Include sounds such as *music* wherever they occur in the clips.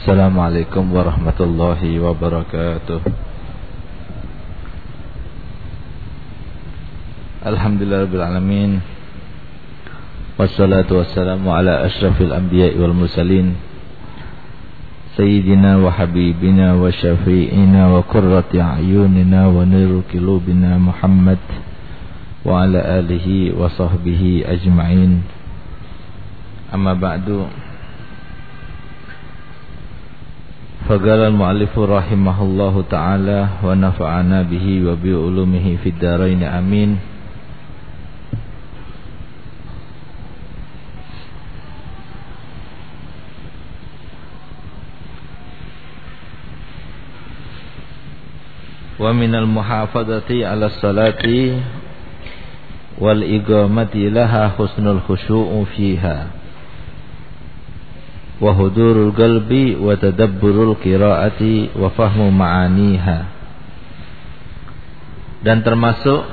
السلام عليكم ورحمة الله وبركاته. الحمد لله رب العالمين والصلاة والسلام على أشرف الأنبياء والمرسلين سيدنا وحبيبنا وشفيئنا وقرة أعيننا ونور قلوبنا محمد وعلى آله وصحبه أجمعين. أما بعد فقال المؤلف رحمه الله تعالى ونفعنا به وبعلومه في الدارين آمين. ومن المحافظة على الصلاة والإقامة لها حسن الخشوع فيها. Wa hudurul qalbi wa tadabburul qiraati wa fahmu ma'aniha. Dan termasuk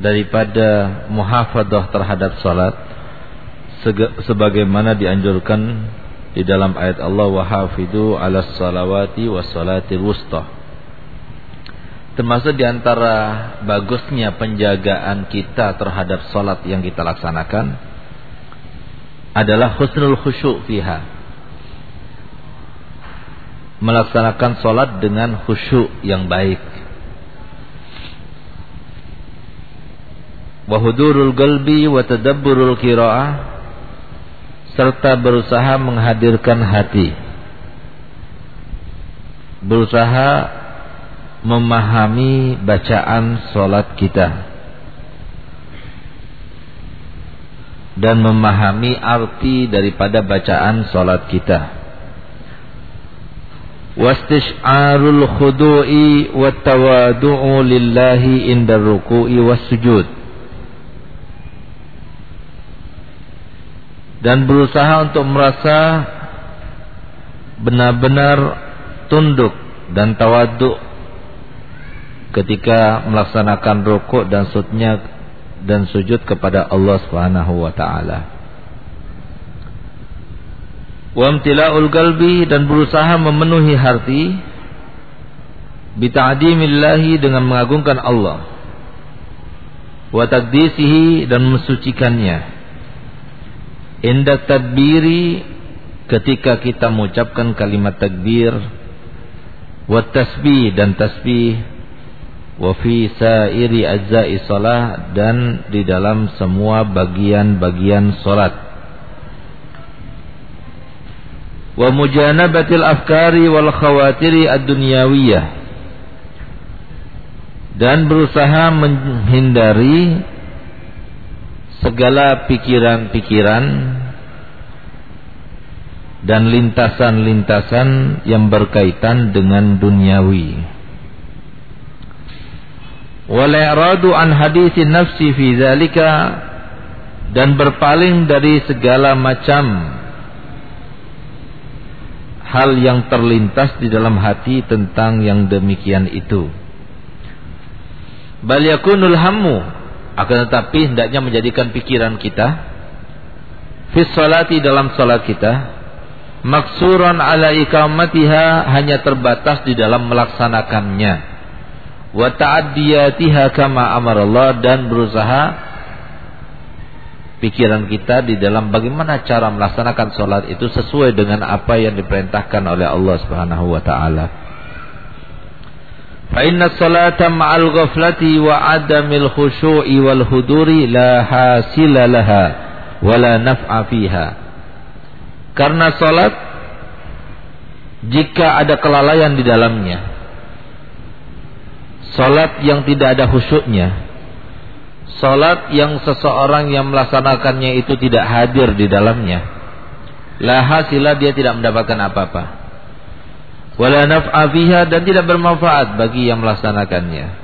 daripada muhafadah terhadap salat sebagaimana dianjurkan di dalam ayat Allah wa hafidu 'alas salawati was salatil wusta. Termasuk di antara bagusnya penjagaan kita terhadap salat yang kita laksanakan adalah husnul khusyuk fiha. Melaksanakan solat dengan khusyuk yang baik. Wahudurul galbi wa tadabburul kira'ah serta berusaha menghadirkan hati. Berusaha memahami bacaan solat kita dan memahami arti daripada bacaan salat kita. Wastish'arul khudu'i wat tawadu'u lillahi indar ruku'i was sujud. Dan berusaha untuk merasa benar-benar tunduk dan tawaduk ketika melaksanakan rukuk dan sujudnya dan sujud kepada Allah Subhanahu wa taala. Wa imtila'ul qalbi dan berusaha memenuhi hati bita'dimillahi dengan mengagungkan Allah wa taqdisihi dan mensucikannya. Indak tadbiri ketika kita mengucapkan kalimat takbir wa tasbih dan tasbih wa fi sairi ajza'i salah dan di dalam semua bagian-bagian salat. Wa mujanabatil afkari wal khawatiri ad-dunyawiyah. Dan berusaha menghindari segala pikiran-pikiran dan lintasan-lintasan yang berkaitan dengan duniawi wal i'radu an hadisin nafsi fi zalika dan berpaling dari segala macam hal yang terlintas di dalam hati tentang yang demikian itu. Bal yakunul hammu akan tetapi hendaknya menjadikan pikiran kita fi salati dalam salat kita maksuran ala ikamatiha hanya terbatas di dalam melaksanakannya wa ta'addiyatiha kama amarallah dan berusaha pikiran kita di dalam bagaimana cara melaksanakan solat itu sesuai dengan apa yang diperintahkan oleh Allah Subhanahu wa taala. Fa ghaflati wa adamil khusyu'i wal huduri la hasila laha wa fiha. Karena salat jika ada kelalaian di dalamnya Salat yang tidak ada khusyuknya. Salat yang seseorang yang melaksanakannya itu tidak hadir di dalamnya. La hasilah dia tidak mendapatkan apa-apa. Wala naf'a dan tidak bermanfaat bagi yang melaksanakannya.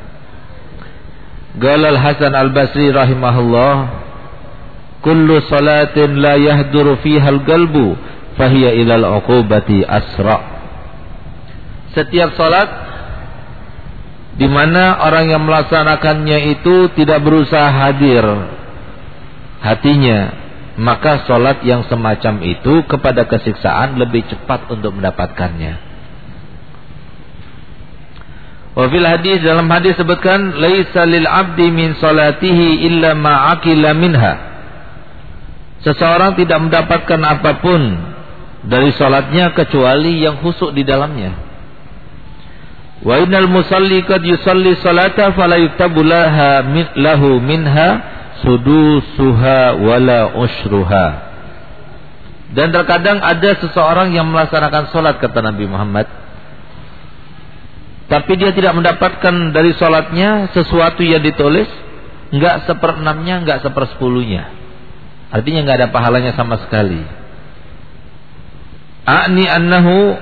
Galal Hasan Al-Basri rahimahullah Kullu salatin la yahduru fiha al-galbu Fahiyya ilal uqubati asra' Setiap salat di mana orang yang melaksanakannya itu tidak berusaha hadir hatinya maka solat yang semacam itu kepada kesiksaan lebih cepat untuk mendapatkannya. Wafil hadis dalam hadis sebutkan laisa lil abdi min salatihi illa minha. Seseorang tidak mendapatkan apa pun dari salatnya kecuali yang khusuk di dalamnya. Wa innal musalli qad yusalli salata fala yuktabu laha lahu minha sudusuha wala ushruha. Dan terkadang ada seseorang yang melaksanakan salat kata Nabi Muhammad tapi dia tidak mendapatkan dari sholatnya sesuatu yang ditulis, nggak seperenamnya, nggak sepersepuluhnya. Artinya nggak ada pahalanya sama sekali. A'ni annahu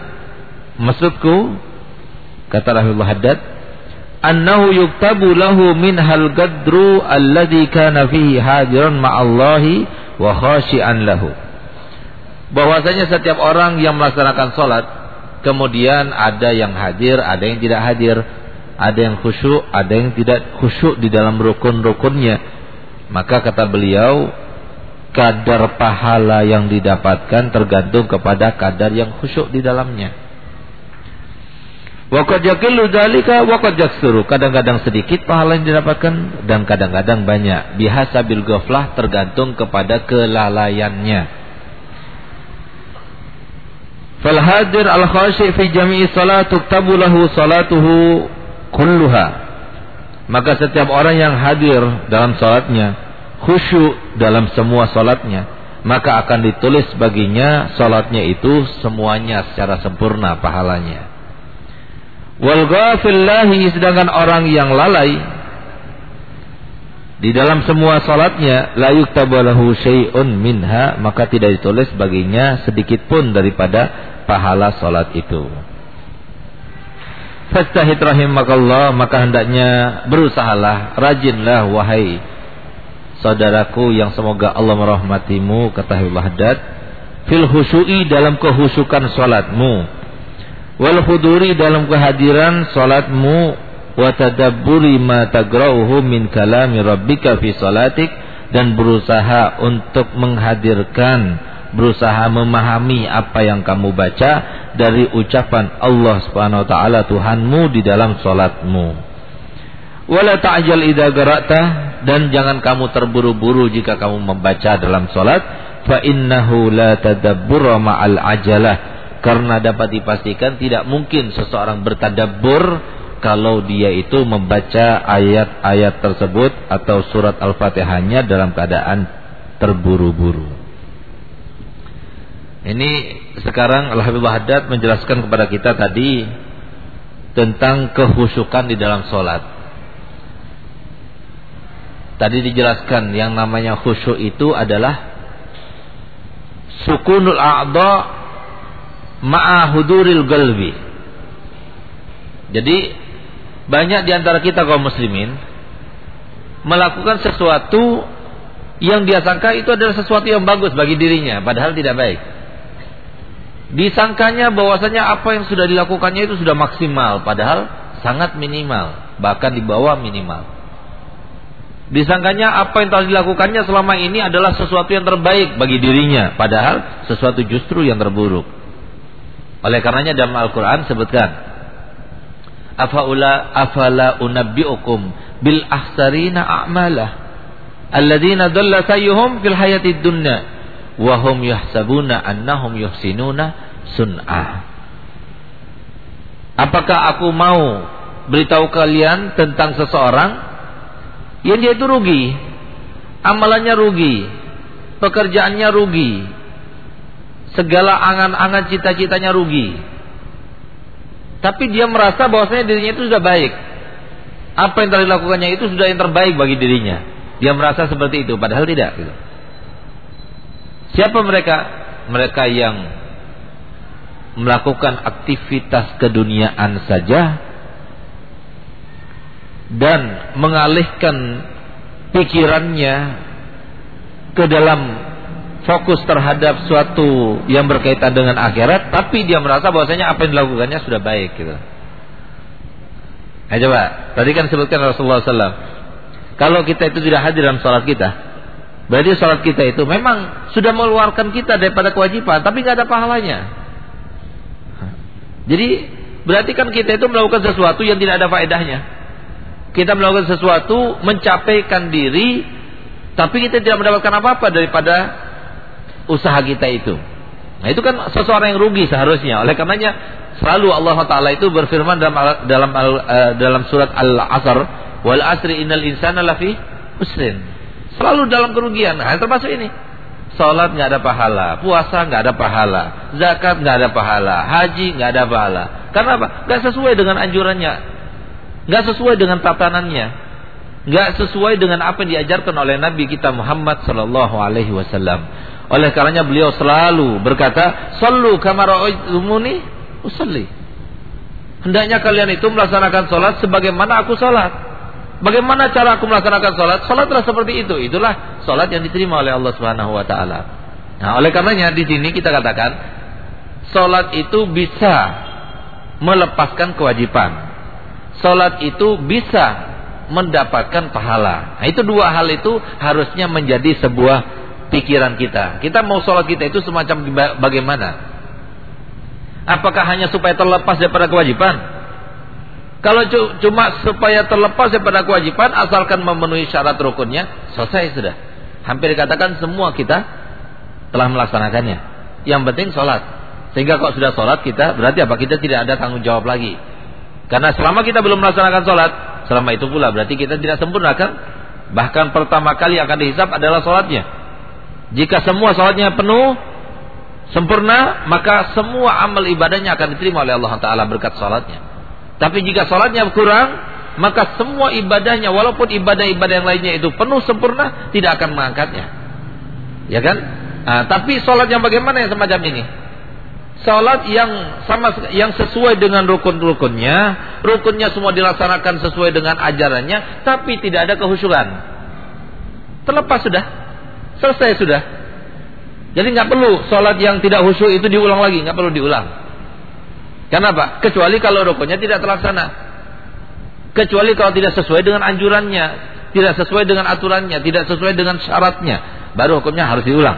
maksudku kata Rahimullah Haddad annahu yuktabu lahu min hal gadru alladhi kana fihi hadiran ma'allahi wa khashi'an lahu bahwasanya setiap orang yang melaksanakan salat Kemudian ada yang hadir, ada yang tidak hadir. Ada yang khusyuk, ada yang tidak khusyuk di dalam rukun-rukunnya. Maka kata beliau, kadar pahala yang didapatkan tergantung kepada kadar yang khusyuk di dalamnya. Waqad dzalika waqad. Kadang-kadang sedikit pahala yang didapatkan dan kadang-kadang banyak. Bihasa bil ghaflah tergantung kepada kelalaiannya. Fal hadir al khashi fi jami'i tuktabu lahu salatuhu kulluha. Maka setiap orang yang hadir dalam salatnya, khusyuk dalam semua salatnya, maka akan ditulis baginya salatnya itu semuanya secara sempurna pahalanya. Wal ghafillahi sedangkan orang yang lalai di dalam semua salatnya la yuktabu lahu syai'un minha maka tidak ditulis baginya sedikit pun daripada pahala solat itu. Fastahid rahimakallah maka hendaknya berusahalah rajinlah wahai saudaraku yang semoga Allah merahmatimu ketahuilah haddad fil khusyu'i dalam kehusukan salatmu wal huduri dalam kehadiran salatmu wa tadabburi ma tagrauhu min kalami rabbika fi salatik dan berusaha untuk menghadirkan berusaha memahami apa yang kamu baca dari ucapan Allah Subhanahu wa taala Tuhanmu di dalam salatmu. Wala ta'jal idza gara'ta dan jangan kamu terburu-buru jika kamu membaca dalam salat fa innahu la tadabbura ma'al ajalah karena dapat dipastikan tidak mungkin seseorang bertadabbur kalau dia itu membaca ayat-ayat tersebut atau surat Al-Fatihahnya dalam keadaan terburu-buru. Ini sekarang Al-Habib Haddad menjelaskan kepada kita tadi tentang kehusukan di dalam sholat. Tadi dijelaskan yang namanya khusyuk itu adalah sukunul a'dha ma'a huduril galbi. Jadi banyak di antara kita kaum muslimin melakukan sesuatu yang dia sangka itu adalah sesuatu yang bagus bagi dirinya padahal tidak baik. Disangkanya bahwasanya apa yang sudah dilakukannya itu sudah maksimal, padahal sangat minimal, bahkan di bawah minimal. Disangkanya apa yang telah dilakukannya selama ini adalah sesuatu yang terbaik bagi dirinya, padahal sesuatu justru yang terburuk. Oleh karenanya dalam Al-Qur'an sebutkan Afaula afala unabbiukum bil ahsarina a'malah alladzina dhalla sayyuhum fil hayatid dunya wahum yahsabuna annahum yuhsinuna sun'ah. Apakah aku mau beritahu kalian tentang seseorang yang dia itu rugi, amalannya rugi, pekerjaannya rugi, segala angan-angan cita-citanya rugi. Tapi dia merasa bahwasanya dirinya itu sudah baik. Apa yang telah dilakukannya itu sudah yang terbaik bagi dirinya. Dia merasa seperti itu, padahal tidak. Gitu. Siapa mereka? Mereka yang melakukan aktivitas keduniaan saja dan mengalihkan pikirannya ke dalam fokus terhadap suatu yang berkaitan dengan akhirat tapi dia merasa bahwasanya apa yang dilakukannya sudah baik gitu. Nah, coba, tadi kan sebutkan Rasulullah SAW. Kalau kita itu tidak hadir dalam sholat kita, Berarti sholat kita itu memang sudah mengeluarkan kita daripada kewajiban, tapi nggak ada pahalanya. Jadi berarti kan kita itu melakukan sesuatu yang tidak ada faedahnya. Kita melakukan sesuatu mencapaikan diri, tapi kita tidak mendapatkan apa-apa daripada usaha kita itu. Nah itu kan seseorang yang rugi seharusnya. Oleh karenanya selalu Allah Taala itu berfirman dalam dalam uh, dalam surat Al-Asr, wal asri innal insana lafi usrin. Selalu dalam kerugian. Nah, termasuk ini. Salat nggak ada pahala, puasa nggak ada pahala, zakat nggak ada pahala, haji nggak ada pahala. Karena apa? Nggak sesuai dengan anjurannya, nggak sesuai dengan tatanannya, nggak sesuai dengan apa yang diajarkan oleh Nabi kita Muhammad Sallallahu Alaihi Wasallam. Oleh karenanya beliau selalu berkata, "Sallu kamara'umuni usalli." Hendaknya kalian itu melaksanakan sholat sebagaimana aku sholat. Bagaimana cara aku melaksanakan sholat? Sholatlah seperti itu. Itulah sholat yang diterima oleh Allah Subhanahu Wa Taala. Nah, oleh karenanya di sini kita katakan sholat itu bisa melepaskan kewajiban. Sholat itu bisa mendapatkan pahala. Nah, itu dua hal itu harusnya menjadi sebuah pikiran kita. Kita mau sholat kita itu semacam bagaimana? Apakah hanya supaya terlepas daripada kewajiban? Kalau cuma supaya terlepas daripada kewajiban asalkan memenuhi syarat rukunnya, selesai sudah. Hampir dikatakan semua kita telah melaksanakannya. Yang penting sholat. Sehingga kalau sudah sholat kita berarti apa? Kita tidak ada tanggung jawab lagi. Karena selama kita belum melaksanakan sholat, selama itu pula berarti kita tidak sempurnakan. Bahkan pertama kali akan dihisap adalah sholatnya. Jika semua sholatnya penuh, sempurna, maka semua amal ibadahnya akan diterima oleh Allah Taala berkat sholatnya. Tapi jika sholatnya kurang, maka semua ibadahnya, walaupun ibadah-ibadah yang lainnya itu penuh sempurna, tidak akan mengangkatnya. Ya kan? Nah, tapi sholat yang bagaimana yang semacam ini? Sholat yang sama yang sesuai dengan rukun-rukunnya, rukunnya semua dilaksanakan sesuai dengan ajarannya, tapi tidak ada kehusukan. Terlepas sudah, selesai sudah. Jadi nggak perlu sholat yang tidak khusyuk itu diulang lagi, nggak perlu diulang. Kenapa? Kecuali kalau rukunnya tidak terlaksana. Kecuali kalau tidak sesuai dengan anjurannya, tidak sesuai dengan aturannya, tidak sesuai dengan syaratnya, baru hukumnya harus diulang.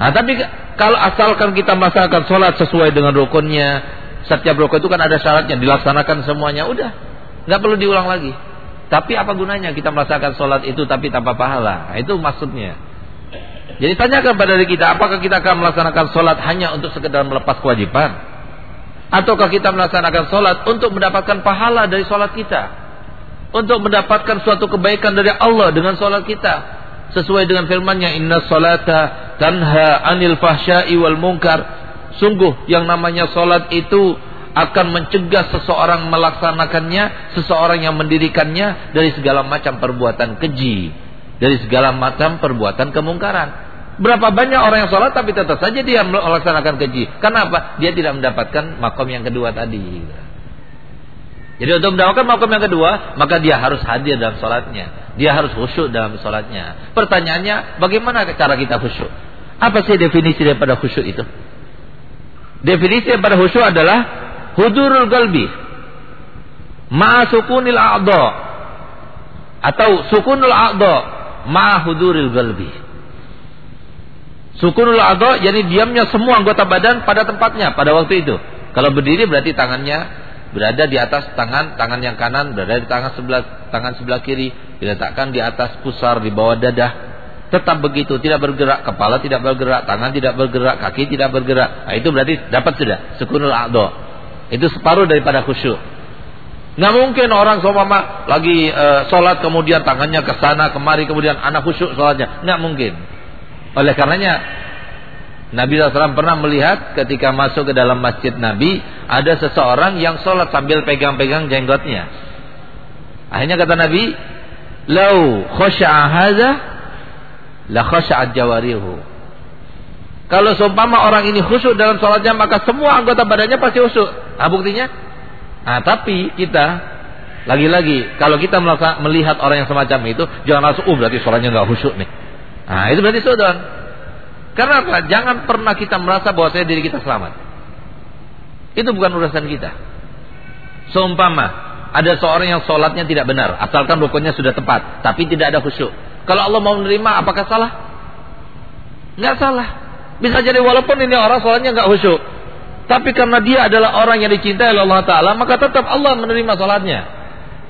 Nah, tapi kalau asalkan kita melaksanakan sholat sesuai dengan rukunnya, setiap rukun itu kan ada syaratnya, dilaksanakan semuanya, udah, nggak perlu diulang lagi. Tapi apa gunanya kita melaksanakan sholat itu tapi tanpa pahala? Nah, itu maksudnya. Jadi tanyakan pada diri kita, apakah kita akan melaksanakan sholat hanya untuk sekedar melepas kewajiban? Ataukah kita melaksanakan sholat untuk mendapatkan pahala dari sholat kita? Untuk mendapatkan suatu kebaikan dari Allah dengan sholat kita. Sesuai dengan firmannya, Inna salata tanha anil fahsyai wal munkar. Sungguh yang namanya sholat itu akan mencegah seseorang melaksanakannya, seseorang yang mendirikannya dari segala macam perbuatan keji, dari segala macam perbuatan kemungkaran. Berapa banyak orang yang sholat tapi tetap saja dia melaksanakan keji. Kenapa? Dia tidak mendapatkan makom yang kedua tadi. Jadi untuk mendapatkan makom yang kedua, maka dia harus hadir dalam sholatnya. Dia harus khusyuk dalam sholatnya. Pertanyaannya, bagaimana cara kita khusyuk? Apa sih definisi daripada khusyuk itu? Definisi daripada khusyuk adalah hudurul galbi. Ma'asukunil a'do. Atau sukunul a'do. Ma'huduril galbi. Sukunul adha jadi diamnya semua anggota badan pada tempatnya pada waktu itu. Kalau berdiri berarti tangannya berada di atas tangan tangan yang kanan berada di tangan sebelah tangan sebelah kiri diletakkan di atas pusar di bawah dada. Tetap begitu, tidak bergerak, kepala tidak bergerak, tangan tidak bergerak, kaki tidak bergerak. Nah, itu berarti dapat sudah sukunul adha. Itu separuh daripada khusyuk. Nggak mungkin orang seumpama lagi e, sholat kemudian tangannya ke sana kemari kemudian anak khusyuk sholatnya. Nggak mungkin. Oleh karenanya Nabi SAW pernah melihat ketika masuk ke dalam masjid Nabi ada seseorang yang sholat sambil pegang-pegang jenggotnya. Akhirnya kata Nabi, "Lau khosya'a hadza la khosya'at jawarihu." Kalau seumpama orang ini khusyuk dalam sholatnya maka semua anggota badannya pasti khusyuk. Nah, buktinya? Nah, tapi kita lagi-lagi kalau kita melihat orang yang semacam itu jangan langsung, "Oh, berarti sholatnya nggak khusyuk nih." Nah, itu berarti sudon. Karena apa? Jangan pernah kita merasa bahwa saya diri kita selamat. Itu bukan urusan kita. Seumpama ada seorang yang sholatnya tidak benar, asalkan rukunnya sudah tepat, tapi tidak ada khusyuk. Kalau Allah mau menerima, apakah salah? Nggak salah. Bisa jadi walaupun ini orang sholatnya nggak khusyuk, tapi karena dia adalah orang yang dicintai oleh Allah Taala, maka tetap Allah menerima sholatnya.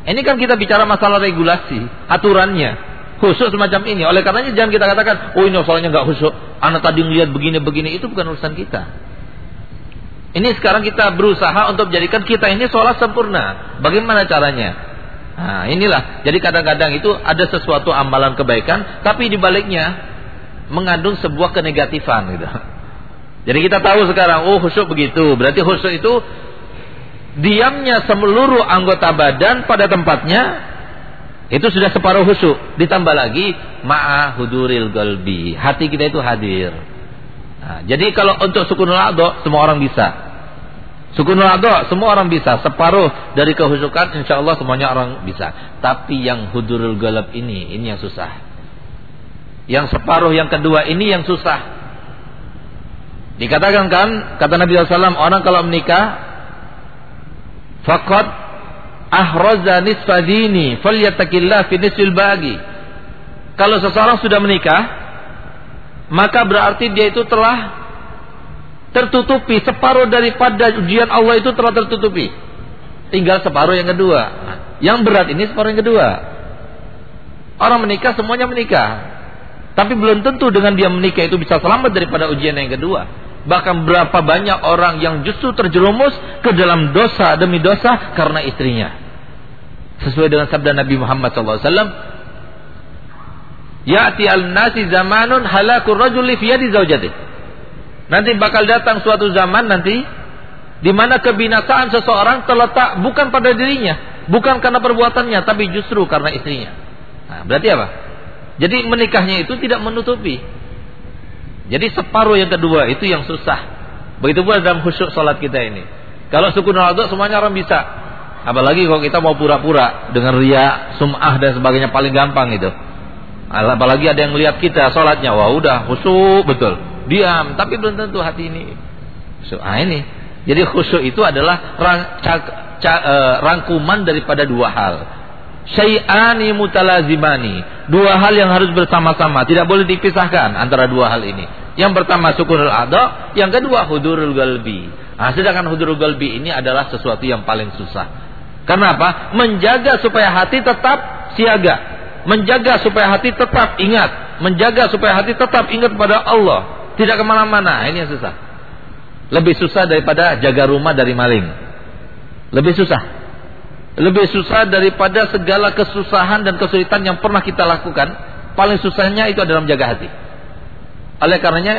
Ini kan kita bicara masalah regulasi, aturannya, khusus semacam ini. Oleh karenanya jangan kita katakan, oh ini sholatnya nggak khusyuk. Anak tadi melihat begini-begini, itu bukan urusan kita. Ini sekarang kita berusaha untuk menjadikan kita ini sholat sempurna. Bagaimana caranya? Nah, inilah. Jadi kadang-kadang itu ada sesuatu amalan kebaikan, tapi di baliknya mengandung sebuah kenegatifan gitu. Jadi kita tahu sekarang, oh khusyuk begitu. Berarti khusyuk itu diamnya seluruh anggota badan pada tempatnya itu sudah separuh khusyuk. Ditambah lagi ma'a huduril galbi. Hati kita itu hadir. Nah, jadi kalau untuk sukunul adho semua orang bisa. Sukunul adha semua orang bisa. Separuh dari kehusukan insya Allah semuanya orang bisa. Tapi yang hudurul galab ini, ini yang susah. Yang separuh yang kedua ini yang susah. Dikatakan kan, kata Nabi SAW, orang kalau menikah, Fakot ahroza nisfadini, falyatakillah fi nisfil. Kalau seseorang sudah menikah, maka berarti dia itu telah tertutupi. Separuh daripada ujian Allah itu telah tertutupi. Tinggal separuh yang kedua. Yang berat ini separuh yang kedua. Orang menikah semuanya menikah. Tapi belum tentu dengan dia menikah itu bisa selamat daripada ujian yang kedua bahkan berapa banyak orang yang justru terjerumus ke dalam dosa demi dosa karena istrinya sesuai dengan sabda Nabi Muhammad SAW Ya'ti al-nasi zamanun halakur rajuli fiyadi zaujatih Nanti bakal datang suatu zaman nanti di mana kebinasaan seseorang terletak bukan pada dirinya, bukan karena perbuatannya, tapi justru karena istrinya. Nah, berarti apa? Jadi menikahnya itu tidak menutupi. Jadi separuh yang kedua itu yang susah. Begitu pula dalam khusyuk salat kita ini. Kalau suku nolado semuanya orang bisa. Apalagi kalau kita mau pura-pura dengan ria, sum'ah dan sebagainya paling gampang itu. Apalagi ada yang melihat kita sholatnya, wah udah khusyuk betul diam, tapi belum tentu hati ini. So, ah ini. Jadi khusyuk itu adalah uh, rangkuman daripada dua hal. Syai'ani mutalazimani. Dua hal yang harus bersama-sama, tidak boleh dipisahkan antara dua hal ini. Yang pertama syukurul adha, yang kedua hudurul galbi. Nah, sedangkan hudurul galbi ini adalah sesuatu yang paling susah. Kenapa? Menjaga supaya hati tetap siaga. Menjaga supaya hati tetap ingat. Menjaga supaya hati tetap ingat pada Allah. Tidak ke mana-mana. Ini yang susah. Lebih susah daripada jaga rumah dari maling. Lebih susah. Lebih susah daripada segala kesusahan dan kesulitan yang pernah kita lakukan. Paling susahnya itu adalah menjaga hati. Oleh karenanya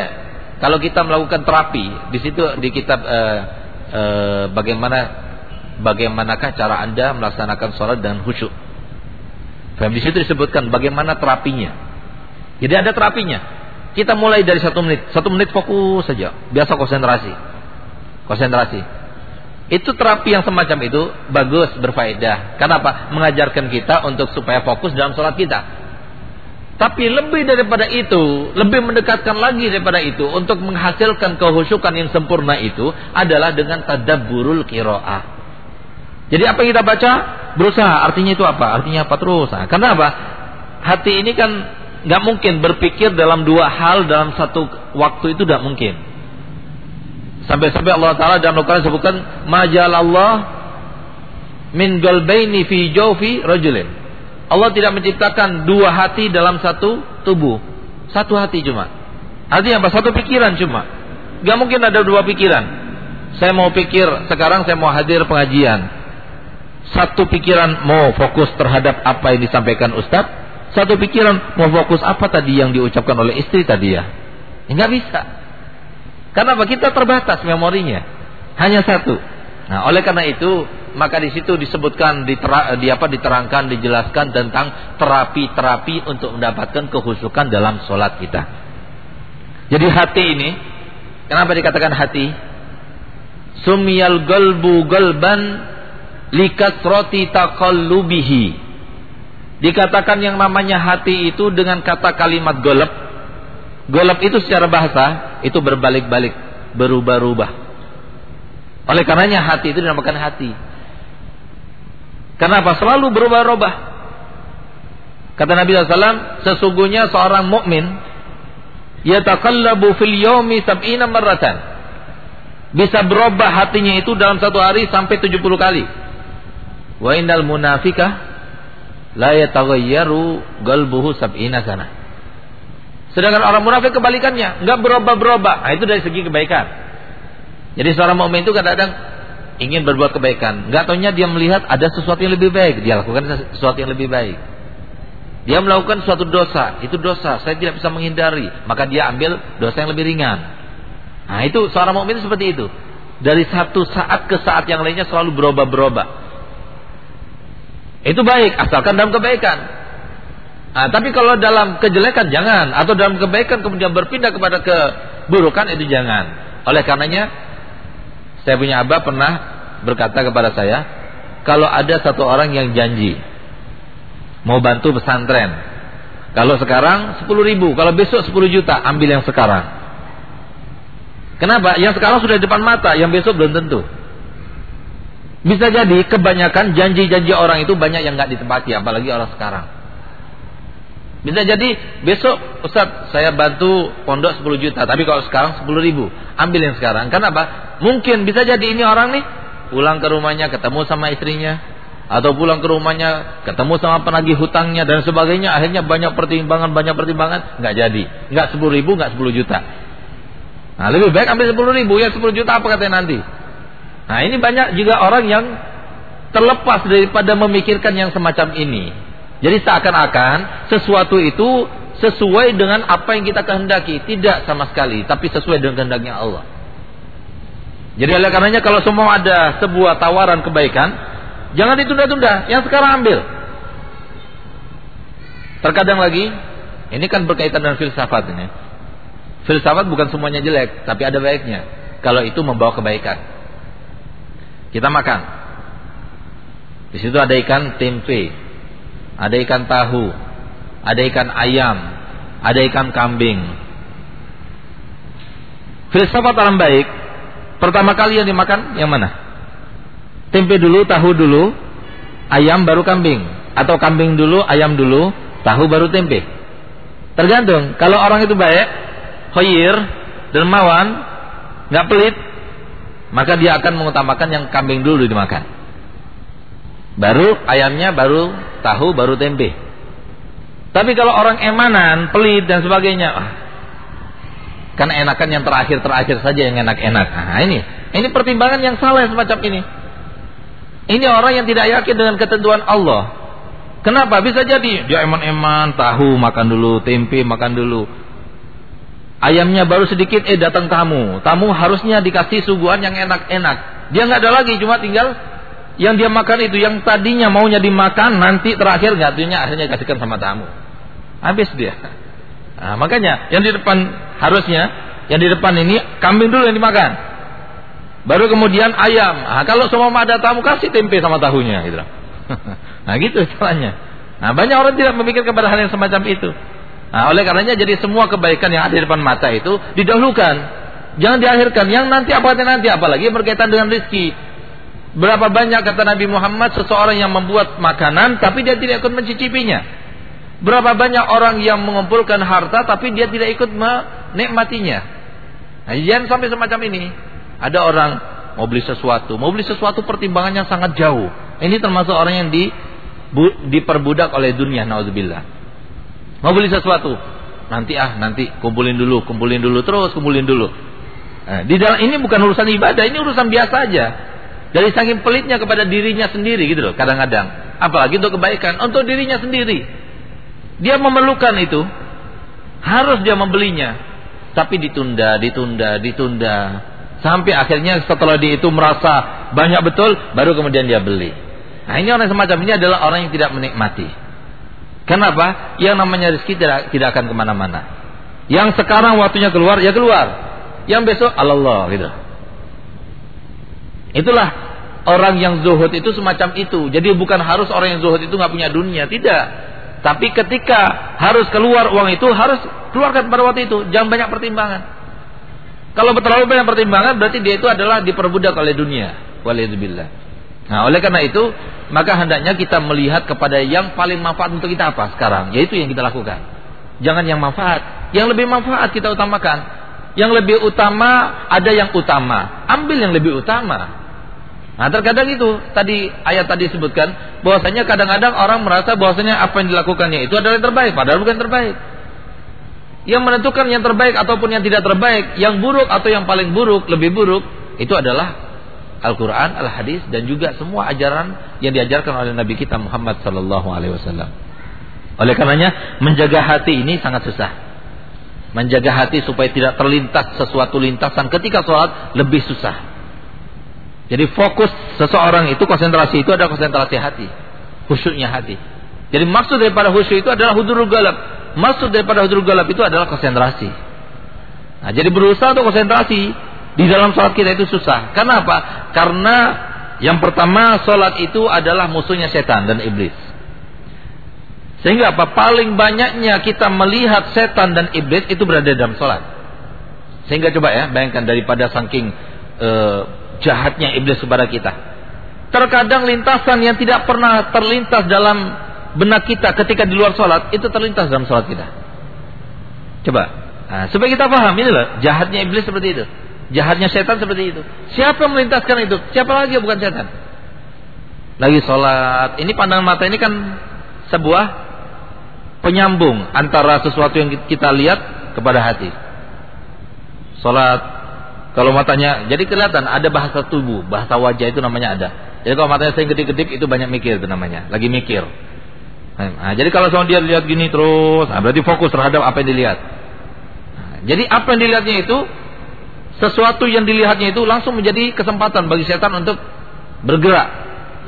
kalau kita melakukan terapi di situ di kitab uh, uh, bagaimana bagaimanakah cara anda melaksanakan sholat dan khusyuk. Di situ disebutkan bagaimana terapinya. Jadi ada terapinya. Kita mulai dari satu menit. Satu menit fokus saja. Biasa konsentrasi. Konsentrasi. Itu terapi yang semacam itu bagus, berfaedah. Kenapa? Mengajarkan kita untuk supaya fokus dalam sholat kita. Tapi lebih daripada itu, lebih mendekatkan lagi daripada itu untuk menghasilkan kehusukan yang sempurna itu adalah dengan tadabburul kiroah. Jadi apa yang kita baca berusaha artinya itu apa? Artinya apa terus? Nah, karena apa? Hati ini kan nggak mungkin berpikir dalam dua hal dalam satu waktu itu tidak mungkin. Sampai-sampai Allah Taala dalam Al-Quran sebutkan majal Allah min galbaini fi jawfi rajulin. Allah tidak menciptakan dua hati dalam satu tubuh. Satu hati cuma. Artinya apa? Satu pikiran cuma. Gak mungkin ada dua pikiran. Saya mau pikir, sekarang saya mau hadir pengajian. Satu pikiran mau fokus terhadap apa yang disampaikan Ustadz satu pikiran mau fokus apa tadi yang diucapkan oleh istri tadi ya? Enggak bisa. Kenapa? Kita terbatas memorinya. Hanya satu. Nah, oleh karena itu, maka di situ disebutkan ditera, di apa diterangkan, dijelaskan tentang terapi-terapi untuk mendapatkan kehusukan dalam sholat kita. Jadi hati ini, kenapa dikatakan hati? Sumiyal galbu galban roti takallubihi Dikatakan yang namanya hati itu dengan kata kalimat golep. Golep itu secara bahasa itu berbalik-balik, berubah-ubah. Oleh karenanya hati itu dinamakan hati. Kenapa? Selalu berubah-ubah. Kata Nabi SAW, sesungguhnya seorang mukmin yataqallabu fil yawmi sab'ina marratan. Bisa berubah hatinya itu dalam satu hari sampai 70 kali. Wa innal munafiqah la yataghayyaru qalbuhu sab'ina sana. Sedangkan orang munafik kebalikannya, enggak berubah-berubah. Nah, itu dari segi kebaikan. Jadi seorang mukmin itu kadang-kadang ingin berbuat kebaikan, enggak taunya dia melihat ada sesuatu yang lebih baik, dia lakukan sesuatu yang lebih baik. Dia melakukan suatu dosa, itu dosa, saya tidak bisa menghindari, maka dia ambil dosa yang lebih ringan. Nah, itu seorang mukmin seperti itu. Dari satu saat ke saat yang lainnya selalu berubah-berubah. Itu baik, asalkan dalam kebaikan. Nah, tapi kalau dalam kejelekan jangan, atau dalam kebaikan kemudian berpindah kepada keburukan itu jangan. Oleh karenanya, saya punya abah pernah berkata kepada saya, kalau ada satu orang yang janji mau bantu pesantren. Kalau sekarang 10 ribu, kalau besok 10 juta, ambil yang sekarang. Kenapa? Yang sekarang sudah di depan mata, yang besok belum tentu. Bisa jadi kebanyakan janji-janji orang itu banyak yang nggak ditepati, apalagi orang sekarang. Bisa jadi besok Ustaz saya bantu pondok 10 juta, tapi kalau sekarang 10 ribu, ambil yang sekarang. Kenapa? Mungkin bisa jadi ini orang nih pulang ke rumahnya ketemu sama istrinya, atau pulang ke rumahnya ketemu sama penagih hutangnya dan sebagainya. Akhirnya banyak pertimbangan banyak pertimbangan. Nggak jadi. Nggak sepuluh ribu nggak sepuluh juta. Nah lebih baik ambil sepuluh ribu. Ya sepuluh juta apa katanya nanti? Nah ini banyak juga orang yang terlepas daripada memikirkan yang semacam ini jadi seakan-akan sesuatu itu sesuai dengan apa yang kita kehendaki tidak sama sekali tapi sesuai dengan kehendaknya Allah jadi oleh karenanya kalau semua ada sebuah tawaran kebaikan Jangan ditunda-tunda, yang sekarang ambil. Terkadang lagi, ini kan berkaitan dengan filsafat ini. Filsafat bukan semuanya jelek, tapi ada baiknya. Kalau itu membawa kebaikan. Kita makan. Di situ ada ikan tempe, ada ikan tahu, ada ikan ayam, ada ikan kambing. Filsafat orang baik, pertama kali yang dimakan yang mana? Tempe dulu, tahu dulu, ayam baru kambing. Atau kambing dulu, ayam dulu, tahu baru tempe. Tergantung. Kalau orang itu baik, khoyir, dermawan, nggak pelit, maka dia akan mengutamakan yang kambing dulu dimakan. Baru ayamnya, baru tahu, baru tempe. Tapi kalau orang emanan, pelit dan sebagainya, ah, karena enakan yang terakhir-terakhir saja yang enak-enak. Nah, ini ini pertimbangan yang salah semacam ini. Ini orang yang tidak yakin dengan ketentuan Allah. Kenapa? Bisa jadi dia eman-eman, tahu makan dulu, tempe makan dulu. Ayamnya baru sedikit, eh datang tamu. Tamu harusnya dikasih suguhan yang enak-enak. Dia nggak ada lagi, cuma tinggal yang dia makan itu, yang tadinya maunya dimakan, nanti terakhir nggak tunya akhirnya kasihkan sama tamu. Habis dia. Nah, makanya yang di depan harusnya, yang di depan ini kambing dulu yang dimakan. Baru kemudian ayam. Nah, kalau semua ada tamu kasih tempe sama tahunya gitu. *laughs* nah gitu caranya. Nah banyak orang tidak memikir kepada hal yang semacam itu. Nah oleh karenanya jadi semua kebaikan yang ada di depan mata itu didahulukan. Jangan diakhirkan. Yang nanti apa nanti apalagi berkaitan dengan rezeki. Berapa banyak kata Nabi Muhammad seseorang yang membuat makanan tapi dia tidak ikut mencicipinya. Berapa banyak orang yang mengumpulkan harta tapi dia tidak ikut menikmatinya. Nah, jangan sampai semacam ini. Ada orang mau beli sesuatu, mau beli sesuatu pertimbangannya sangat jauh. Ini termasuk orang yang di diperbudak oleh dunia, naudzubillah. Mau beli sesuatu, nanti ah nanti kumpulin dulu, kumpulin dulu terus, kumpulin dulu. Nah, di dalam ini bukan urusan ibadah, ini urusan biasa aja. Dari saking pelitnya kepada dirinya sendiri gitu loh, kadang-kadang. Apalagi untuk kebaikan, untuk dirinya sendiri. Dia memerlukan itu, harus dia membelinya, tapi ditunda, ditunda, ditunda. Sampai akhirnya setelah dia itu merasa banyak betul, baru kemudian dia beli. Nah ini orang semacam ini adalah orang yang tidak menikmati. Kenapa? Yang namanya rezeki tidak tidak akan ke mana-mana. Yang sekarang waktunya keluar, ya keluar. Yang besok Allah gitu. Itulah orang yang zuhud itu semacam itu. Jadi bukan harus orang yang zuhud itu nggak punya dunia, tidak. Tapi ketika harus keluar uang itu harus keluarkan pada waktu itu. Jangan banyak pertimbangan. Kalau terlalu banyak pertimbangan berarti dia itu adalah diperbudak oleh dunia. Waliyadzubillah. Nah, oleh karena itu, maka hendaknya kita melihat kepada yang paling manfaat untuk kita apa sekarang, yaitu yang kita lakukan. Jangan yang manfaat, yang lebih manfaat kita utamakan. Yang lebih utama ada yang utama, ambil yang lebih utama. Nah, terkadang itu tadi ayat tadi sebutkan bahwasanya kadang-kadang orang merasa bahwasanya apa yang dilakukannya itu adalah yang terbaik, padahal bukan terbaik. Yang menentukan yang terbaik ataupun yang tidak terbaik, yang buruk atau yang paling buruk, lebih buruk, itu adalah Al-Quran, Al-Hadis dan juga semua ajaran yang diajarkan oleh Nabi kita Muhammad Sallallahu Alaihi Wasallam. Oleh karenanya menjaga hati ini sangat susah. Menjaga hati supaya tidak terlintas sesuatu lintasan ketika sholat lebih susah. Jadi fokus seseorang itu konsentrasi itu adalah konsentrasi hati, khusyuknya hati. Jadi maksud daripada khusyuk itu adalah hudurul galab. Maksud daripada hudurul galab itu adalah konsentrasi. Nah, jadi berusaha untuk konsentrasi di dalam sholat kita itu susah. Kenapa? Karena yang pertama sholat itu adalah musuhnya setan dan iblis. Sehingga apa? Paling banyaknya kita melihat setan dan iblis itu berada dalam sholat. Sehingga coba ya, bayangkan daripada saking e, jahatnya iblis kepada kita. Terkadang lintasan yang tidak pernah terlintas dalam benak kita ketika di luar sholat itu terlintas dalam sholat kita. Coba, nah, supaya kita paham ini loh jahatnya iblis seperti itu. Jahatnya setan seperti itu. Siapa yang melintaskan itu? Siapa lagi bukan setan? Lagi sholat. Ini pandangan mata ini kan sebuah penyambung antara sesuatu yang kita lihat kepada hati. Sholat. Kalau matanya, jadi kelihatan ada bahasa tubuh, bahasa wajah itu namanya ada. Jadi kalau matanya sering kedip-kedip itu banyak mikir itu namanya, lagi mikir. Nah, jadi kalau sama dia lihat gini terus, nah berarti fokus terhadap apa yang dilihat. Nah, jadi apa yang dilihatnya itu sesuatu yang dilihatnya itu langsung menjadi kesempatan bagi setan untuk bergerak,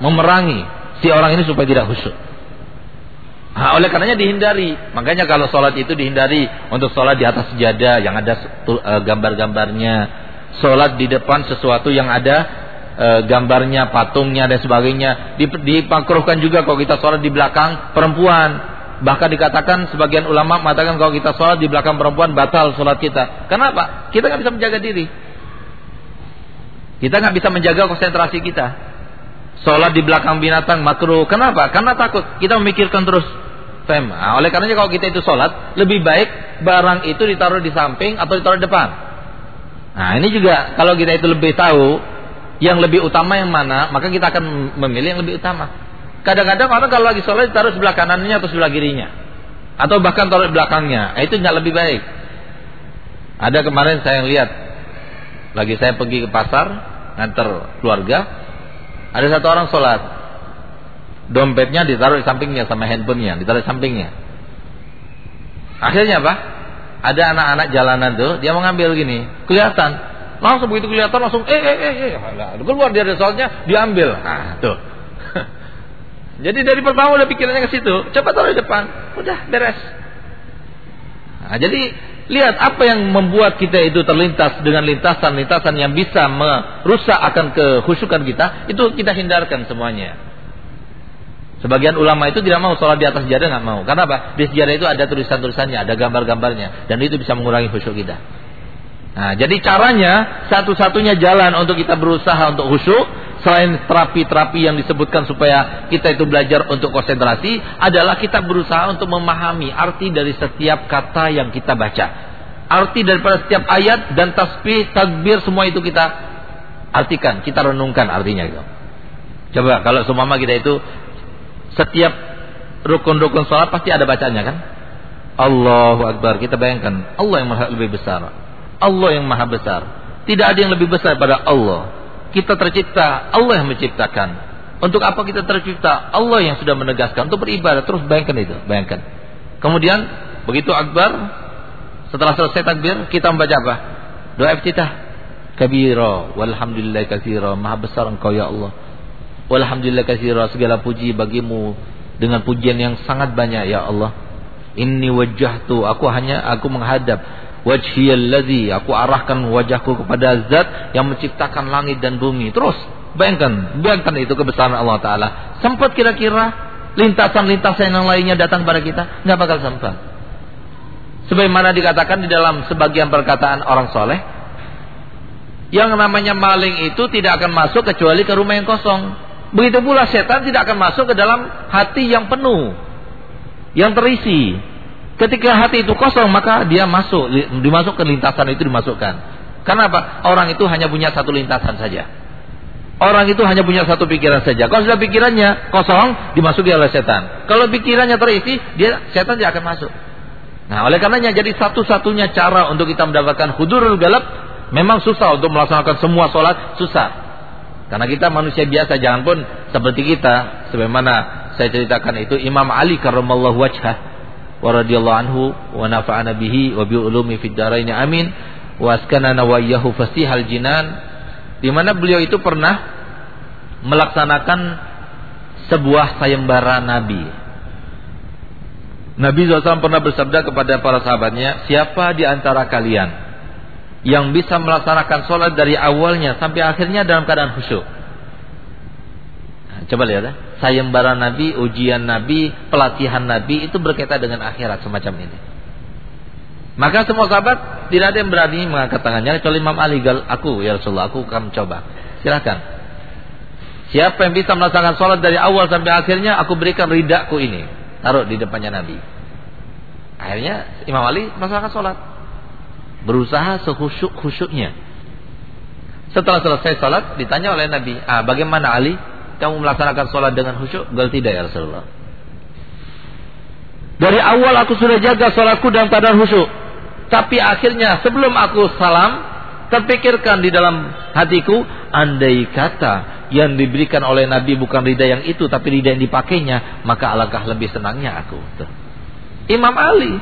memerangi si orang ini supaya tidak khusyuk. Nah, oleh karenanya dihindari. Makanya kalau sholat itu dihindari untuk sholat di atas sejadah yang ada uh, gambar-gambarnya. Sholat di depan sesuatu yang ada uh, gambarnya, patungnya dan sebagainya. Dipakruhkan juga kalau kita sholat di belakang perempuan. Bahkan dikatakan sebagian ulama mengatakan kalau kita sholat di belakang perempuan batal sholat kita. Kenapa? Kita nggak bisa menjaga diri. Kita nggak bisa menjaga konsentrasi kita. Sholat di belakang binatang makruh. Kenapa? Karena takut. Kita memikirkan terus. Fem. Nah, oleh karenanya kalau kita itu sholat, lebih baik barang itu ditaruh di samping atau ditaruh di depan. Nah ini juga kalau kita itu lebih tahu yang lebih utama yang mana, maka kita akan memilih yang lebih utama. Kadang-kadang orang kalau lagi sholat taruh sebelah kanannya atau sebelah kirinya. Atau bahkan taruh di belakangnya. Nah, itu nggak lebih baik. Ada kemarin saya lihat. Lagi saya pergi ke pasar. Nganter keluarga. Ada satu orang sholat. Dompetnya ditaruh di sampingnya sama handphonenya. Ditaruh di sampingnya. Akhirnya apa? Ada anak-anak jalanan tuh. Dia mau ngambil gini. Kelihatan. Langsung begitu kelihatan langsung eh eh eh eh. Keluar dia dari sholatnya. Diambil. Nah tuh. *laughs* Jadi dari pertama udah pikirannya ke situ, coba taruh di depan, udah beres. Nah, jadi lihat apa yang membuat kita itu terlintas dengan lintasan-lintasan yang bisa merusak akan kekhusyukan kita, itu kita hindarkan semuanya. Sebagian ulama itu tidak mau sholat di atas sejadah nggak mau. Karena apa? Di sejadah itu ada tulisan-tulisannya, ada gambar-gambarnya, dan itu bisa mengurangi khusyuk kita. Nah, jadi caranya satu-satunya jalan untuk kita berusaha untuk khusyuk selain terapi-terapi yang disebutkan supaya kita itu belajar untuk konsentrasi adalah kita berusaha untuk memahami arti dari setiap kata yang kita baca. Arti daripada setiap ayat dan tasbih, takbir semua itu kita artikan, kita renungkan artinya itu. Coba kalau semua kita itu setiap rukun-rukun sholat pasti ada bacanya kan? Allahu Akbar. Kita bayangkan Allah yang maha lebih besar. Allah yang maha besar. Tidak ada yang lebih besar pada Allah kita tercipta, Allah yang menciptakan. Untuk apa kita tercipta? Allah yang sudah menegaskan untuk beribadah. Terus bayangkan itu, bayangkan. Kemudian begitu akbar, setelah selesai takbir, kita membaca apa? Doa iftitah. Kabira, walhamdulillah katsira, maha besar engkau ya Allah. Walhamdulillah katsira, segala puji bagimu dengan pujian yang sangat banyak ya Allah. Inni wajjahtu, aku hanya aku menghadap wajhiyalladzi aku arahkan wajahku kepada zat yang menciptakan langit dan bumi. Terus bayangkan bayangkan itu kebesaran Allah taala. Sempat kira-kira lintasan-lintasan yang lainnya datang pada kita? Nggak bakal sempat. Sebagaimana dikatakan di dalam sebagian perkataan orang soleh yang namanya maling itu tidak akan masuk kecuali ke rumah yang kosong Begitu pula setan tidak akan masuk ke dalam hati yang penuh, yang terisi. Ketika hati itu kosong maka dia masuk, dimasuk ke lintasan itu dimasukkan. Karena apa? Orang itu hanya punya satu lintasan saja. Orang itu hanya punya satu pikiran saja. Kalau sudah pikirannya kosong, dimasuki oleh setan. Kalau pikirannya terisi, dia setan tidak akan masuk. Nah, oleh karenanya jadi satu-satunya cara untuk kita mendapatkan hudurul galab memang susah untuk melaksanakan semua sholat susah. Karena kita manusia biasa, jangan pun seperti kita, sebagaimana saya ceritakan itu Imam Ali karramallahu wajhah wa radhiyallahu anhu wa nafa'ana bihi wa bi ulumi fid amin. Wa askanana wa iyyahu fasihal jinan. Di mana beliau itu pernah melaksanakan sebuah sayembara nabi. Nabi SAW pernah bersabda kepada para sahabatnya, siapa di antara kalian yang bisa melaksanakan sholat dari awalnya sampai akhirnya dalam keadaan khusyuk? Nah, coba lihat ya, sayembara Nabi, ujian Nabi, pelatihan Nabi itu berkaitan dengan akhirat semacam ini. Maka semua sahabat tidak ada yang berani mengangkat tangannya kecuali Imam Ali gal aku ya Rasulullah aku akan coba. Silakan. Siapa yang bisa melaksanakan sholat dari awal sampai akhirnya aku berikan ridaku ini taruh di depannya Nabi. Akhirnya Imam Ali melaksanakan sholat. Berusaha sekhusyuk-khusyuknya. Setelah selesai sholat ditanya oleh Nabi, ah, bagaimana Ali? Kamu melaksanakan sholat dengan khusyuk? Gal tidak ya Rasulullah. Dari awal aku sudah jaga sholatku dalam keadaan khusyuk. Tapi akhirnya sebelum aku salam, terpikirkan di dalam hatiku, andai kata yang diberikan oleh Nabi bukan ridha yang itu tapi ridha yang dipakainya maka alangkah lebih senangnya aku Tuh. Imam Ali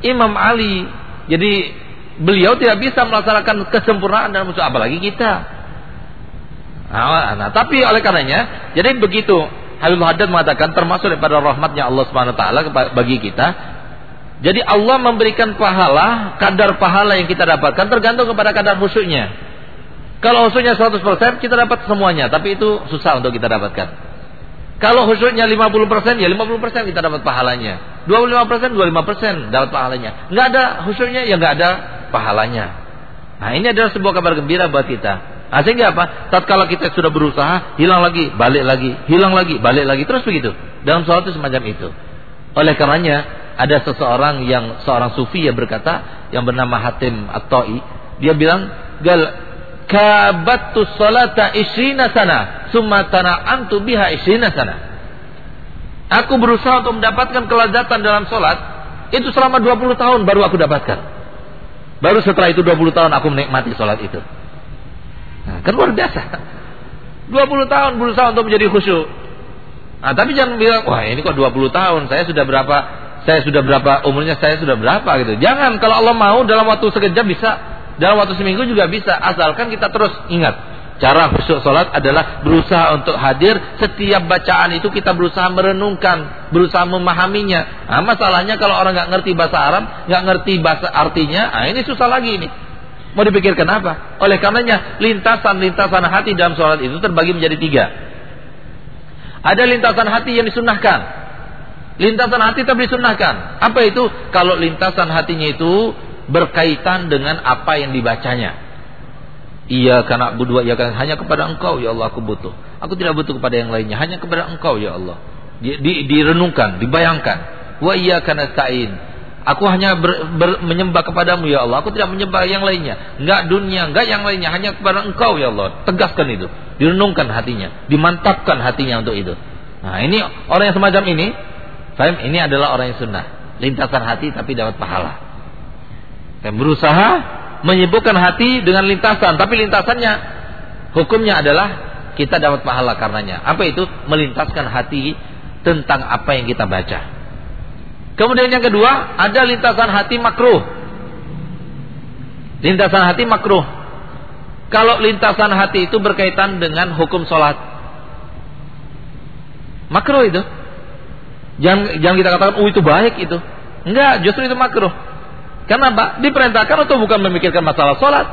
Imam Ali jadi beliau tidak bisa melaksanakan kesempurnaan dalam musuh apalagi kita nah, nah tapi oleh karenanya jadi begitu Habib Haddad mengatakan termasuk daripada rahmatnya Allah Subhanahu taala bagi kita jadi Allah memberikan pahala, kadar pahala yang kita dapatkan tergantung kepada kadar khusyuknya. Kalau khusyuknya 100% kita dapat semuanya, tapi itu susah untuk kita dapatkan. Kalau khusyuknya 50% ya 50% kita dapat pahalanya. 25% 25% dapat pahalanya. Enggak ada khusyuknya ya enggak ada pahalanya. Nah, ini adalah sebuah kabar gembira buat kita. Nah, sehingga apa? Tatkala kita sudah berusaha, hilang lagi, balik lagi, hilang lagi, balik lagi, terus begitu. Dalam sholat itu semacam itu. Oleh karenanya, ada seseorang yang seorang sufi yang berkata yang bernama Hatim At-Ta'i, dia bilang, "Gal kabattu salata isrina sana summa tana'amtu biha isrina sana aku berusaha untuk mendapatkan kelezatan dalam solat itu selama 20 tahun baru aku dapatkan baru setelah itu 20 tahun aku menikmati solat itu. Nah, kan luar biasa. 20 tahun berusaha untuk menjadi khusyuk. Nah tapi jangan bilang wah ini kok 20 tahun? Saya sudah berapa? Saya sudah berapa? Umurnya saya sudah berapa? Gitu. Jangan. Kalau Allah mau dalam waktu sekejap bisa. Dalam waktu seminggu juga bisa. Asalkan kita terus ingat cara khusyuk salat adalah berusaha untuk hadir. Setiap bacaan itu kita berusaha merenungkan berusaha memahaminya. Nah, masalahnya kalau orang nggak ngerti bahasa Arab nggak ngerti bahasa artinya nah ini susah lagi ini. Mau dipikirkan apa? Oleh karenanya lintasan-lintasan hati dalam salat itu terbagi menjadi tiga. Ada lintasan hati yang disunahkan lintasan hati tapi disunahkan apa itu? Kalau lintasan hatinya itu berkaitan dengan apa yang dibacanya. Iya karena berdua ya kan hanya kepada engkau ya Allah aku butuh. Aku tidak butuh kepada yang lainnya, hanya kepada engkau ya Allah. Di, di, direnungkan, dibayangkan. Wa karena sa'in. Aku hanya ber, ber, menyembah kepadamu ya Allah. Aku tidak menyembah yang lainnya. Enggak dunia, enggak yang lainnya, hanya kepada engkau ya Allah. Tegaskan itu. Direnungkan hatinya, dimantapkan hatinya untuk itu. Nah, ini orang yang semacam ini, Fahim, ini adalah orang yang sunnah. Lintasan hati tapi dapat pahala. Dan berusaha menyibukkan hati dengan lintasan, tapi lintasannya hukumnya adalah kita dapat pahala karenanya. Apa itu? Melintaskan hati tentang apa yang kita baca. Kemudian yang kedua, ada lintasan hati makruh. Lintasan hati makruh. Kalau lintasan hati itu berkaitan dengan hukum sholat. Makruh itu. Jangan, jangan kita katakan, oh itu baik itu. Enggak, justru itu makruh. Kenapa? Diperintahkan untuk bukan memikirkan masalah sholat.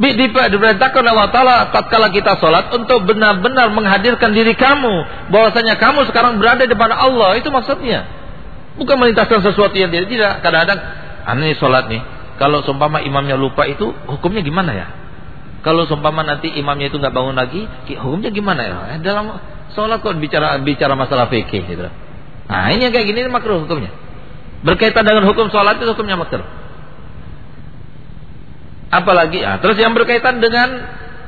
Diperintahkan Allah Ta'ala tatkala kita sholat untuk benar-benar menghadirkan diri kamu. bahwasanya kamu sekarang berada di depan Allah. Itu maksudnya. Bukan melintaskan sesuatu yang tidak. Tidak. Kadang-kadang, aneh sholat nih. Kalau seumpama imamnya lupa itu hukumnya gimana ya? Kalau seumpama nanti imamnya itu nggak bangun lagi, hukumnya gimana ya? Eh, dalam sholat kok bicara bicara masalah fikih gitu. Nah ini yang kayak gini makruh hukumnya. Berkaitan dengan hukum sholat itu hukumnya makruh. Apalagi, ya, terus yang berkaitan dengan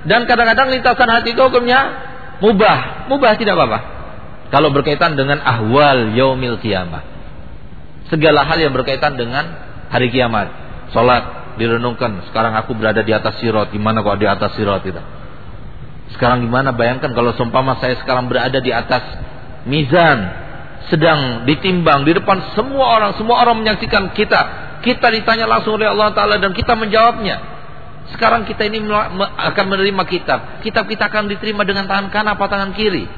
dan kadang-kadang lintasan hati itu hukumnya mubah, mubah tidak apa-apa. Kalau berkaitan dengan ahwal yaumil kiamah. Segala hal yang berkaitan dengan hari kiamat. Sholat direnungkan. Sekarang aku berada di atas sirot. Gimana kok di atas sirot itu? Sekarang gimana? Bayangkan kalau seumpama saya sekarang berada di atas mizan. Sedang ditimbang di depan semua orang. Semua orang menyaksikan kita. Kita ditanya langsung oleh Allah Ta'ala dan kita menjawabnya. Sekarang kita ini akan menerima kitab. Kitab kita akan diterima dengan tangan kanan atau tangan kiri.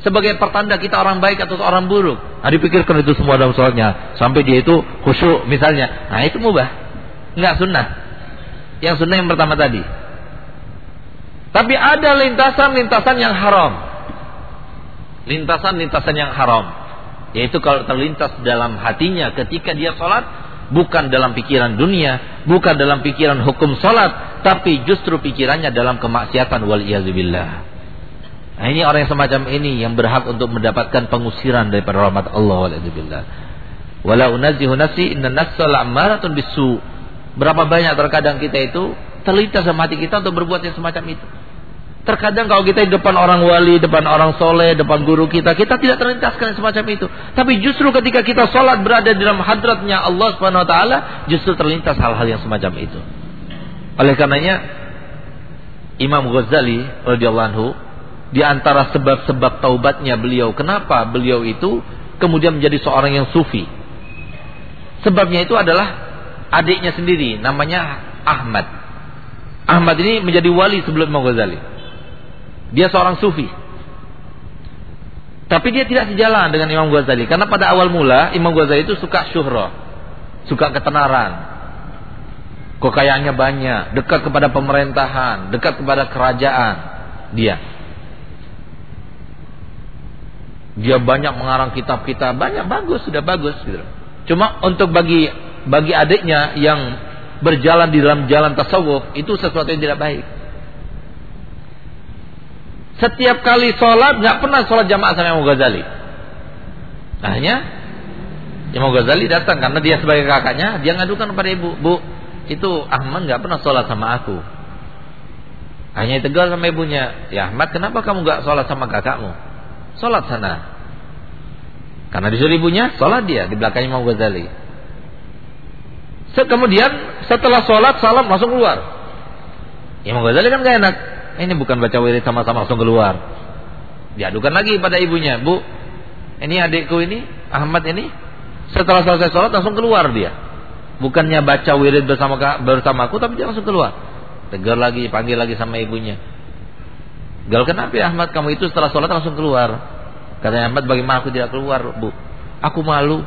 Sebagai pertanda kita orang baik atau orang buruk. Nah dipikirkan itu semua dalam sholatnya. Sampai dia itu khusyuk misalnya. Nah itu mubah. Enggak sunnah. Yang sunnah yang pertama tadi. Tapi ada lintasan-lintasan yang haram. Lintasan-lintasan yang haram. Yaitu kalau terlintas dalam hatinya ketika dia sholat bukan dalam pikiran dunia, bukan dalam pikiran hukum salat, tapi justru pikirannya dalam kemaksiatan wal iazubillah. Nah, ini orang yang semacam ini yang berhak untuk mendapatkan pengusiran daripada rahmat Allah wal iazubillah. Wala unazihu nafsi inna nafsa la'amaratun bisu. Berapa banyak terkadang kita itu terlintas sama hati kita untuk berbuat yang semacam itu. Terkadang kalau kita di depan orang wali, depan orang soleh, depan guru kita, kita tidak terlintaskan semacam itu. Tapi justru ketika kita sholat berada di dalam hadratnya Allah Subhanahu Wa Taala, justru terlintas hal-hal yang semacam itu. Oleh karenanya, Imam Ghazali radhiyallahu anhu di antara sebab-sebab taubatnya beliau, kenapa beliau itu kemudian menjadi seorang yang sufi? Sebabnya itu adalah adiknya sendiri, namanya Ahmad. Ahmad ini menjadi wali sebelum Imam Ghazali. Dia seorang sufi. Tapi dia tidak sejalan dengan Imam Ghazali. Karena pada awal mula Imam Ghazali itu suka syuhra. Suka ketenaran. Kekayaannya banyak. Dekat kepada pemerintahan. Dekat kepada kerajaan. Dia. Dia banyak mengarang kitab-kitab. Banyak bagus. Sudah bagus. Gitu. Cuma untuk bagi bagi adiknya yang berjalan di dalam jalan tasawuf. Itu sesuatu yang tidak baik. Setiap kali sholat nggak pernah sholat jamaah sama Imam Ghazali. Akhirnya Imam Ghazali datang karena dia sebagai kakaknya, dia ngadukan kepada ibu, bu, itu Ahmad nggak pernah sholat sama aku. Hanya tegal sama ibunya, ya Ahmad kenapa kamu nggak sholat sama kakakmu? Sholat sana. Karena disuruh ibunya, sholat dia di belakang Imam Ghazali. Kemudian setelah sholat salam langsung keluar. Imam Ghazali kan gak enak. Ini bukan baca wirid sama-sama langsung keluar. Diadukan lagi pada ibunya, Bu, ini adikku ini, Ahmad ini, setelah selesai sholat langsung keluar dia. Bukannya baca wirid bersama bersamaku, tapi dia langsung keluar. Tegar lagi, panggil lagi sama ibunya. Gal kenapa ya Ahmad kamu itu setelah sholat langsung keluar? Katanya Ahmad bagaimana aku tidak keluar bu? Aku malu.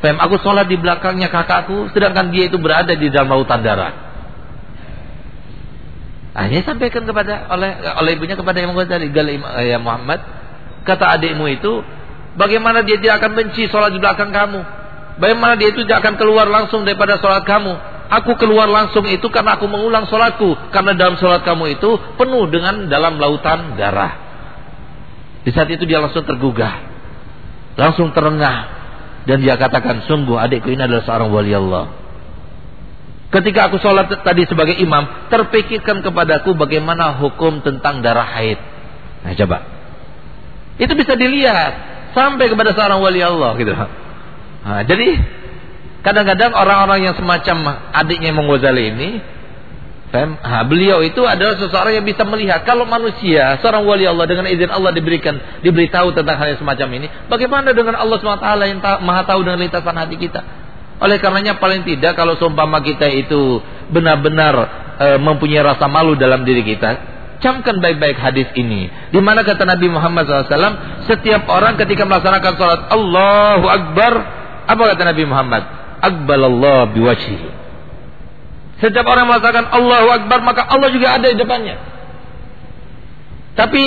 Fem, aku sholat di belakangnya kakakku, sedangkan dia itu berada di dalam lautan darah. Hanya sampaikan kepada oleh oleh ibunya kepada Imam Ghazali, "Gal eh, ya Muhammad, kata adikmu itu, bagaimana dia tidak akan benci sholat di belakang kamu? Bagaimana dia itu tidak akan keluar langsung daripada sholat kamu? Aku keluar langsung itu karena aku mengulang sholatku. Karena dalam sholat kamu itu penuh dengan dalam lautan darah. Di saat itu dia langsung tergugah. Langsung terengah. Dan dia katakan, sungguh adikku ini adalah seorang wali Allah. Ketika aku sholat tadi sebagai imam, terpikirkan kepadaku bagaimana hukum tentang darah haid. Nah coba. Itu bisa dilihat sampai kepada seorang wali Allah gitu. Nah, jadi kadang-kadang orang-orang yang semacam adiknya Imam Ghazali ini Nah, beliau itu adalah seseorang yang bisa melihat kalau manusia, seorang wali Allah dengan izin Allah diberikan, diberitahu tentang hal yang semacam ini, bagaimana dengan Allah SWT yang maha tahu dengan lintasan hati kita? Oleh karenanya paling tidak kalau seumpama kita itu benar-benar e, mempunyai rasa malu dalam diri kita, camkan baik-baik hadis ini. Di mana kata Nabi Muhammad SAW, setiap orang ketika melaksanakan sholat Allahu Akbar, apa kata Nabi Muhammad? Allah biwajhihi. Setiap orang melaksanakan Allahu Akbar, maka Allah juga ada di depannya. Tapi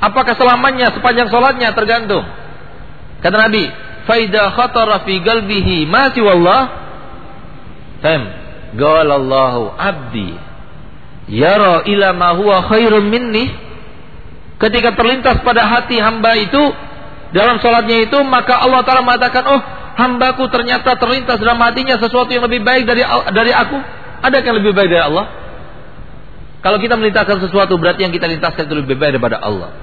apakah selamanya sepanjang sholatnya tergantung. Kata Nabi, faida khatara fi qalbihi ma siwallah fam Allahu abdi yara ila ma huwa khairum minni. Ketika terlintas pada hati hamba itu dalam sholatnya itu maka Allah Taala mengatakan oh hambaku ternyata terlintas dalam hatinya sesuatu yang lebih baik dari dari aku. Ada yang lebih baik dari Allah? Kalau kita melintaskan sesuatu berarti yang kita lintaskan itu lebih baik daripada Allah.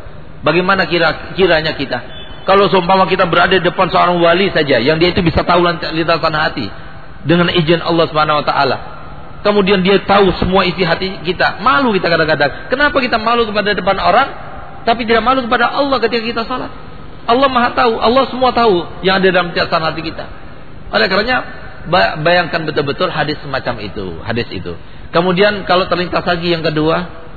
Bagaimana kira kiranya kita kalau seumpama kita berada di depan seorang wali saja yang dia itu bisa tahu lintasan hati dengan izin Allah Subhanahu wa taala. Kemudian dia tahu semua isi hati kita. Malu kita kadang-kadang. Kenapa kita malu kepada depan orang tapi tidak malu kepada Allah ketika kita salat? Allah Maha tahu, Allah semua tahu yang ada dalam catatan hati kita. Oleh karenanya bayangkan betul-betul hadis semacam itu, hadis itu. Kemudian kalau terlintas lagi yang kedua,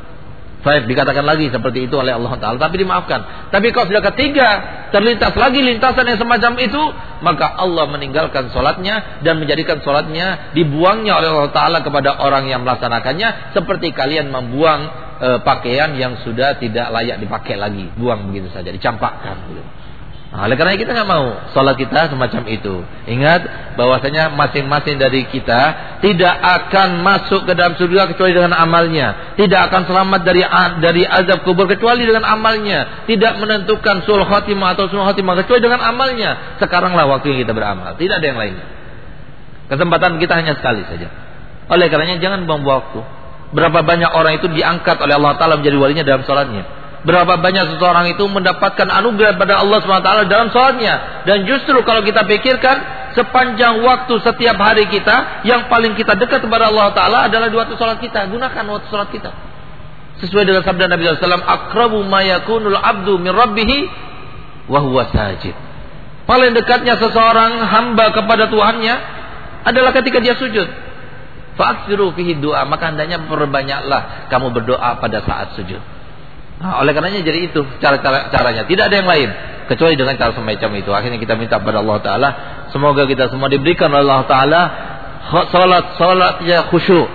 baik dikatakan lagi seperti itu oleh Allah Taala, tapi dimaafkan. Tapi kalau sudah ketiga terlintas lagi lintasan yang semacam itu, maka Allah meninggalkan sholatnya dan menjadikan sholatnya dibuangnya oleh Allah Taala kepada orang yang melaksanakannya, seperti kalian membuang e, pakaian yang sudah tidak layak dipakai lagi, buang begitu saja, dicampakkan. Gitu. Nah, oleh karena kita nggak mau sholat kita semacam itu. Ingat bahwasanya masing-masing dari kita tidak akan masuk ke dalam surga kecuali dengan amalnya. Tidak akan selamat dari dari azab kubur kecuali dengan amalnya. Tidak menentukan sul khotimah atau sul khotimah kecuali dengan amalnya. Sekaranglah waktu yang kita beramal. Tidak ada yang lain. Kesempatan kita hanya sekali saja. Oleh karenanya jangan buang waktu. Berapa banyak orang itu diangkat oleh Allah Taala menjadi walinya dalam sholatnya. Berapa banyak seseorang itu mendapatkan anugerah pada Allah SWT dalam sholatnya. Dan justru kalau kita pikirkan, sepanjang waktu setiap hari kita, yang paling kita dekat kepada Allah Ta'ala adalah dua waktu sholat kita. Gunakan waktu sholat kita. Sesuai dengan sabda Nabi SAW, Akrabu mayakunul abdu min rabbihi, wahuwa sajid. Paling dekatnya seseorang hamba kepada Tuhannya adalah ketika dia sujud. Fa'aksiru fihi doa. Maka hendaknya perbanyaklah kamu berdoa pada saat sujud. Nah, oleh karenanya jadi itu cara-cara caranya. Tidak ada yang lain kecuali dengan cara semacam itu. Akhirnya kita minta kepada Allah Taala semoga kita semua diberikan oleh Allah Taala salat salat ya khusyuk,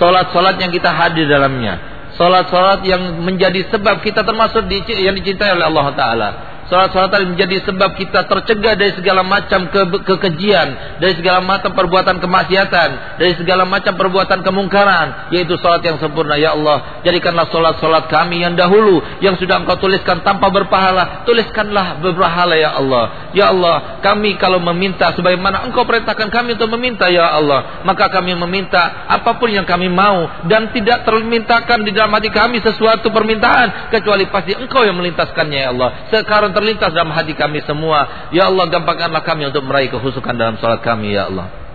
salat salat yang kita hadir dalamnya, salat salat yang menjadi sebab kita termasuk yang dicintai oleh Allah Taala. Salat-salat menjadi sebab kita tercegah dari segala macam ke kekejian, dari segala macam perbuatan kemaksiatan, dari segala macam perbuatan kemungkaran, yaitu salat yang sempurna. Ya Allah, jadikanlah salat-salat kami yang dahulu yang sudah Engkau tuliskan tanpa berpahala, tuliskanlah berpahala ya Allah. Ya Allah, kami kalau meminta sebagaimana Engkau perintahkan kami untuk meminta ya Allah, maka kami meminta apa pun yang kami mau dan tidak termintakan di dalam hati kami sesuatu permintaan kecuali pasti Engkau yang melintaskannya ya Allah. Sekarang terlintas dalam hati kami semua. Ya Allah, gampangkanlah kami untuk meraih kehusukan dalam salat kami, ya Allah.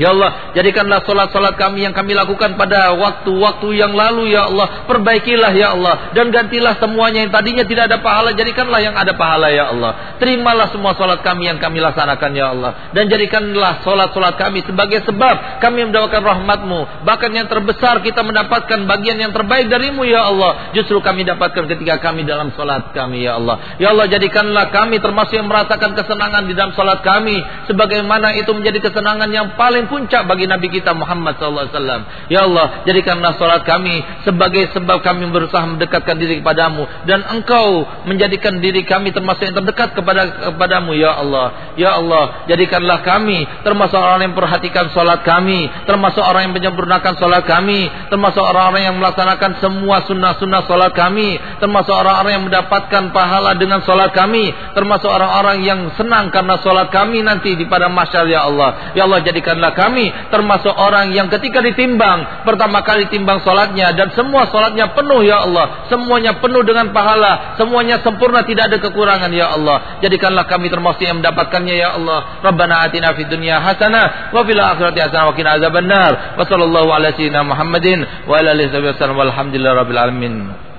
Ya Allah, jadikanlah solat-solat kami yang kami lakukan pada waktu-waktu yang lalu, Ya Allah. Perbaikilah, Ya Allah. Dan gantilah semuanya yang tadinya tidak ada pahala, jadikanlah yang ada pahala, Ya Allah. Terimalah semua solat kami yang kami laksanakan, Ya Allah. Dan jadikanlah solat-solat kami sebagai sebab kami mendapatkan rahmatmu. Bahkan yang terbesar kita mendapatkan bagian yang terbaik darimu, Ya Allah. Justru kami dapatkan ketika kami dalam solat kami, Ya Allah. Ya Allah, jadikanlah kami termasuk yang merasakan kesenangan di dalam solat kami. Sebagaimana itu menjadi kesenangan yang paling puncak bagi Nabi kita Muhammad SAW. Ya Allah, jadikanlah solat kami sebagai sebab kami berusaha mendekatkan diri kepadamu dan Engkau menjadikan diri kami termasuk yang terdekat kepada kepadamu. Ya Allah, Ya Allah, jadikanlah kami termasuk orang yang perhatikan solat kami, termasuk orang yang menyempurnakan solat kami, termasuk orang-orang yang melaksanakan semua sunnah-sunnah solat kami, termasuk orang-orang yang mendapatkan pahala dengan solat kami, termasuk orang-orang yang senang karena solat kami nanti di pada masyarakat ya Allah. Ya Allah jadikanlah kami termasuk orang yang ketika ditimbang pertama kali timbang solatnya dan semua solatnya penuh ya Allah. Semuanya penuh dengan pahala semuanya sempurna tidak ada kekurangan ya Allah. Jadikanlah kami termasuk yang mendapatkannya ya Allah. Rabbana atina fid dunya hasanah wa fil akhirati hasanah wa qina azabannar. Wa sallallahu ala sayyidina Muhammadin wa ala alihi wasallam walhamdulillahi rabbil alamin